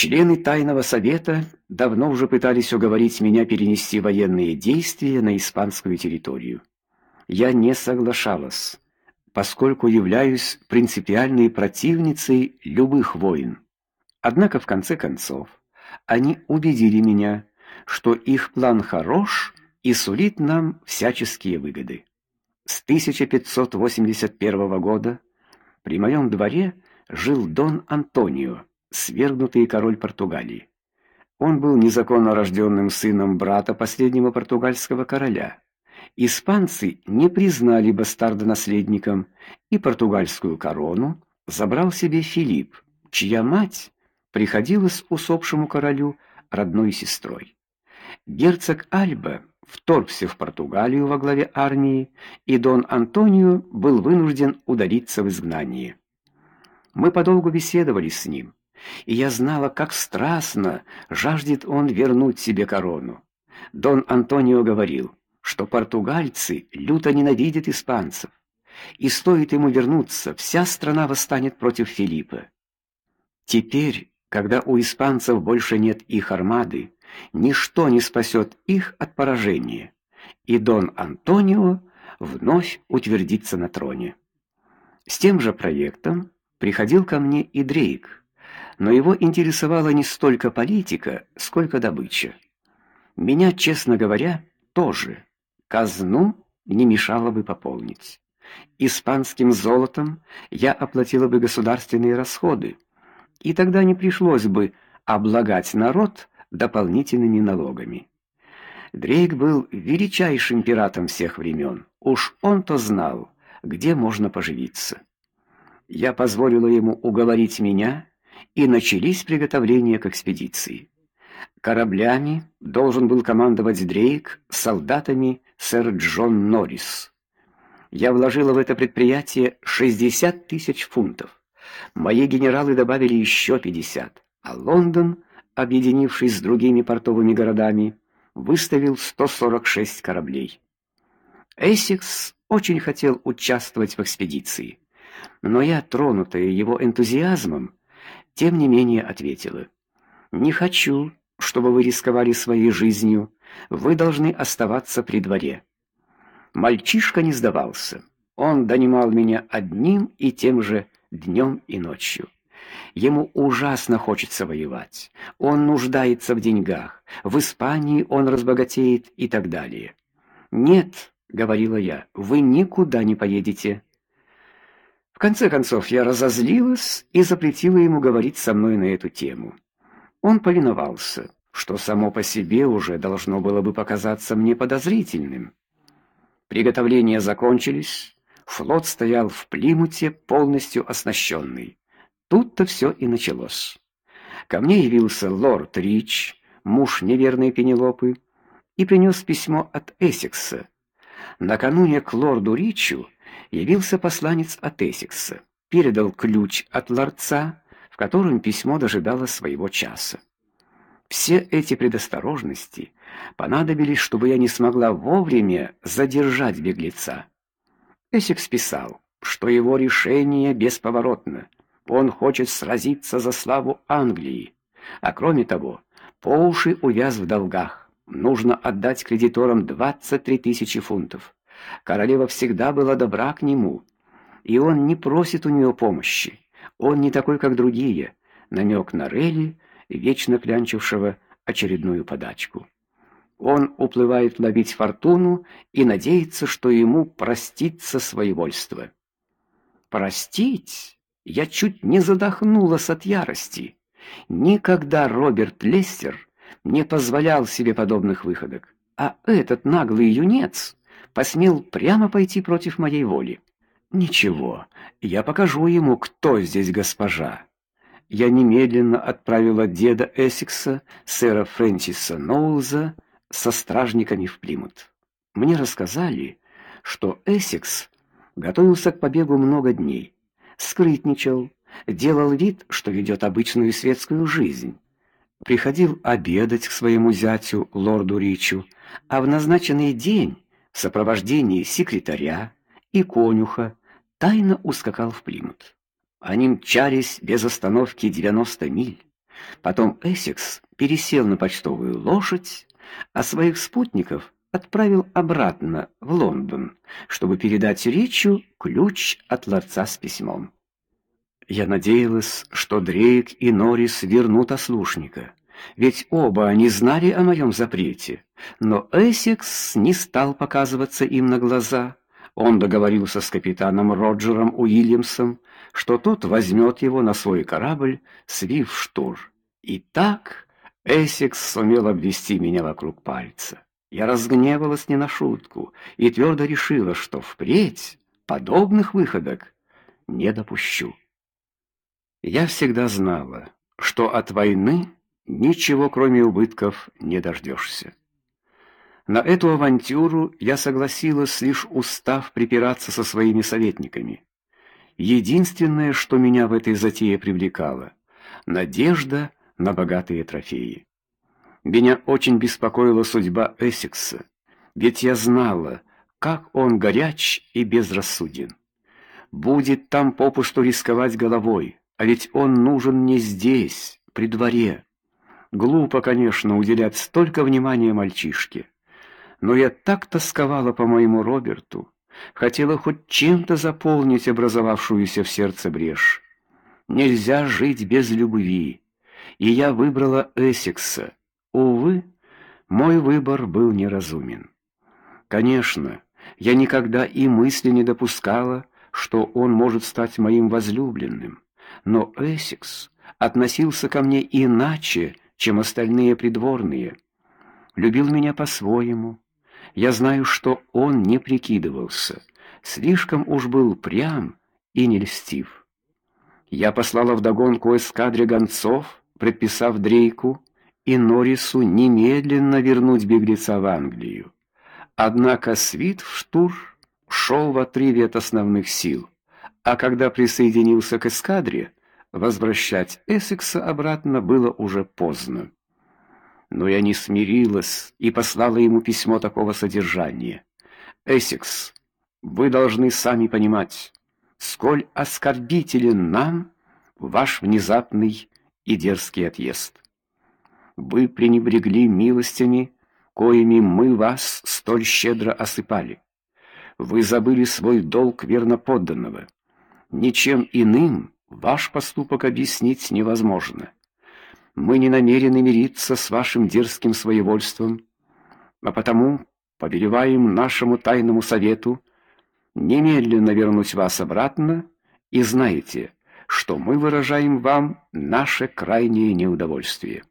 Члены тайного совета давно уже пытались уговорить меня перенести военные действия на испанскую территорию. Я не соглашалась, поскольку являюсь принципиальной противницей любых войн. Однако в конце концов они убедили меня, что их план хорош и сулит нам всяческие выгоды. С 1581 года при моем дворе жил Дон Антонио, свергнутый король Португалии. Он был незаконно рожденным сыном брата последнего португальского короля. Испанцы не признали бастарда наследником, и португальскую корону забрал себе Филипп, чья мать приходилась усопшему королю родной сестрой. Герцог Альба вторгся в Португалию во главе армии, и Дон Антонио был вынужден удалиться в изгнание. Мы подолгу беседовали с ним, и я знала, как страстно жаждет он вернуть себе корону. Дон Антонио говорил, что португальцы люто ненавидят испанцев, и стоит ему вернуться, вся страна восстанет против Филиппа. Теперь, когда у испанцев больше нет их армады, ничто не спасет их от поражения, и Дон Антонио вновь утвердится на троне. С тем же проектом приходил ко мне и Дрейк, но его интересовала не столько политика, сколько добыча. Меня, честно говоря, тоже казну не мешало бы пополнить. Испанским золотом я оплатила бы государственные расходы, и тогда не пришлось бы облагать народ дополнительными налогами. Дрейк был величайшим пиратом всех времен. Уж он-то знал, где можно поживиться. Я позволила ему уговорить меня, и начались приготовления к экспедиции. Кораблями должен был командовать Дрейк, солдатами сэр Джон Норрис. Я вложила в это предприятие 60 тысяч фунтов. Мои генералы добавили еще 50, а Лондон объединившись с другими портовыми городами, выставил 146 кораблей. Эссекс очень хотел участвовать в экспедиции, но я, тронутая его энтузиазмом, тем не менее ответила: "Не хочу, чтобы вы рисковали своей жизнью. Вы должны оставаться при дворе". Мальчишка не сдавался. Он донимал меня одним и тем же днем и ночью. Ему ужасно хочется воевать. Он нуждается в деньгах. В Испании он разбогатеет и так далее. "Нет", говорила я. "Вы никуда не поедете". В конце концов я разозлилась и запретила ему говорить со мной на эту тему. Он повиновался, что само по себе уже должно было бы показаться мне подозрительным. Приготовления закончились. Флот стоял в Плимуте, полностью оснащенный. Тут-то все и началось. Ко мне явился лорд Рич, муж неверной Пенелопы, и принес письмо от Эссекса. Накануне к лорду Ричу явился посланец от Эссекса, передал ключ от ларца, в котором письмо дожидалось своего часа. Все эти предосторожности понадобились, чтобы я не смогла вовремя задержать беглеца. Эссекс писал, что его решение бесповоротно он хочет сразиться за славу Англии. А кроме того, по уши увяз в долгах. Нужно отдать кредиторам 23 тысячи фунтов. Королева всегда была добра к нему, и он не просит у нее помощи. Он не такой, как другие. Намек на Релли, вечно клянчившего очередную подачку. Он уплывает ловить фортуну и надеется, что ему простится своевольство. Простить я чуть не задохнулась от ярости. Никогда Роберт Лестер не позволял себе подобных выходок, а этот наглый юнец посмел прямо пойти против моей воли. Ничего, я покажу ему, кто здесь госпожа. Я немедленно отправила деда Эссекса, сэра Фрэнсиса Ноулза, со стражниками в Плимут. Мне рассказали, что Эссекс готовился к побегу много дней скрытничал, делал вид, что ведет обычную светскую жизнь. Приходил обедать к своему зятю, лорду Ричу, а в назначенный день в сопровождении секретаря и конюха тайно ускакал в Плимут. Они мчались без остановки 90 миль. Потом Эссекс пересел на почтовую лошадь, а своих спутников отправил обратно в Лондон, чтобы передать Ричу ключ от ларца с письмом. Я надеялась, что Дрейк и Норрис вернут ослушника, ведь оба они знали о моем запрете, но Эссекс не стал показываться им на глаза. Он договорился с капитаном Роджером Уильямсом, что тот возьмет его на свой корабль Свифштур. И так Эссекс сумел обвести меня вокруг пальца. Я разгневалась не на шутку и твердо решила, что впредь подобных выходок не допущу. Я всегда знала, что от войны ничего, кроме убытков, не дождешься. На эту авантюру я согласилась, лишь устав припираться со своими советниками. Единственное, что меня в этой затее привлекало надежда на богатые трофеи. Меня очень беспокоила судьба Эссекса, ведь я знала, как он горяч и безрассуден. Будет там попусту рисковать головой, а ведь он нужен мне здесь, при дворе. Глупо, конечно, уделять столько внимания мальчишке, но я так тосковала по моему Роберту, хотела хоть чем-то заполнить образовавшуюся в сердце брешь. Нельзя жить без любви, и я выбрала Эссекса. Увы, мой выбор был неразумен. Конечно, я никогда и мысли не допускала, что он может стать моим возлюбленным, но Эссекс относился ко мне иначе, чем остальные придворные. Любил меня по-своему. Я знаю, что он не прикидывался, слишком уж был прям и не льстив. Я послала вдогонку эскадре гонцов, предписав Дрейку и Норрису немедленно вернуть беглеца в Англию. Однако Свитштур шел в отрыве от основных сил, а когда присоединился к эскадре, возвращать Эссекса обратно было уже поздно. Но я не смирилась и послала ему письмо такого содержания: Эссекс, вы должны сами понимать, сколь оскорбителен нам ваш внезапный и дерзкий отъезд. Вы пренебрегли милостями, коими мы вас столь щедро осыпали. Вы забыли свой долг верноподданного. Ничем иным ваш поступок объяснить невозможно. Мы не намерены мириться с вашим дерзким своевольством, а потому повелеваем нашему тайному совету немедленно вернуть вас обратно и знайте, что мы выражаем вам наше крайнее неудовольствие.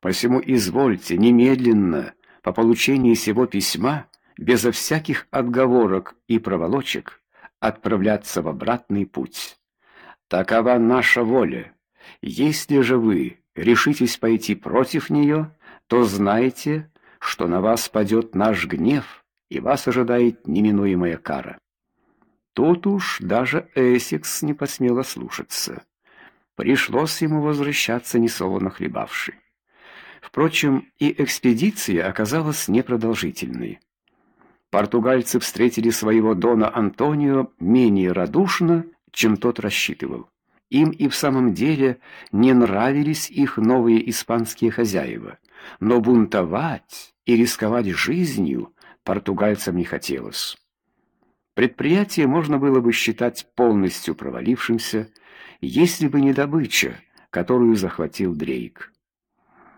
Посему извольте немедленно по получении сего письма безо всяких отговорок и проволочек отправляться в обратный путь. Такова наша воля. Если же вы решитесь пойти против нее, то знайте, что на вас падет наш гнев, и вас ожидает неминуемая кара. Тут уж даже Эссекс не посмел слушаться. Пришлось ему возвращаться несолоно хлебавший. Впрочем, и экспедиция оказалась непродолжительной. Португальцы встретили своего дона Антонио менее радушно, чем тот рассчитывал. Им и в самом деле не нравились их новые испанские хозяева, но бунтовать и рисковать жизнью португальцам не хотелось. Предприятие можно было бы считать полностью провалившимся, если бы не добыча, которую захватил Дрейк.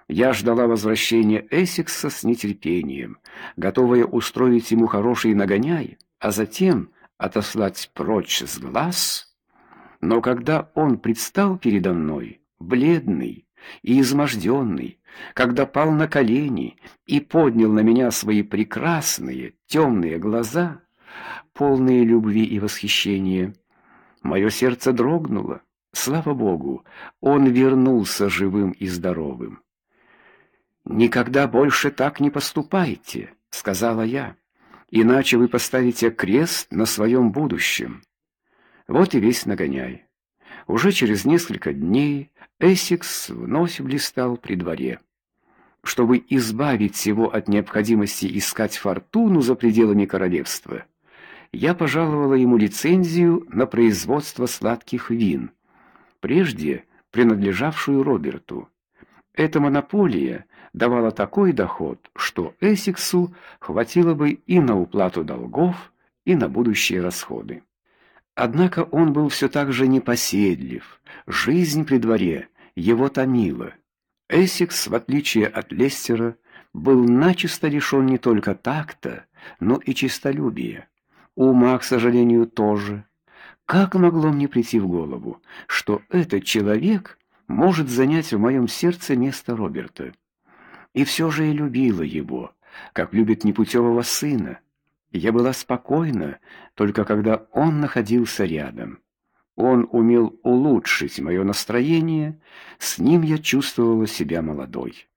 Я ждала возвращения Эссекса с нетерпением, готовая устроить ему хороший нагоняй, а затем отослать прочь с глаз. Но когда он предстал передо мной, бледный и изможденный, когда пал на колени и поднял на меня свои прекрасные темные глаза, полные любви и восхищения, мое сердце дрогнуло. Слава богу, он вернулся живым и здоровым. Никогда больше так не поступайте, сказала я. Иначе вы поставите крест на своем будущем. Вот и весь нагоняй. Уже через несколько дней Эссекс вновь блистал при дворе. Чтобы избавить его от необходимости искать фортуну за пределами королевства, я пожаловала ему лицензию на производство сладких вин, прежде принадлежавшую Роберту. Эта монополия давала такой доход, что Эссексу хватило бы и на уплату долгов, и на будущие расходы. Однако он был все так же непоседлив. Жизнь при дворе его томила. Эссекс, в отличие от Лестера, был начисто лишен не только такта, но и честолюбия. Ума, к сожалению, тоже. Как могло мне прийти в голову, что этот человек может занять в моем сердце место Роберта? И все же я любила его, как любит непутевого сына. Я была спокойна, только когда он находился рядом. Он умел улучшить мое настроение, с ним я чувствовала себя молодой.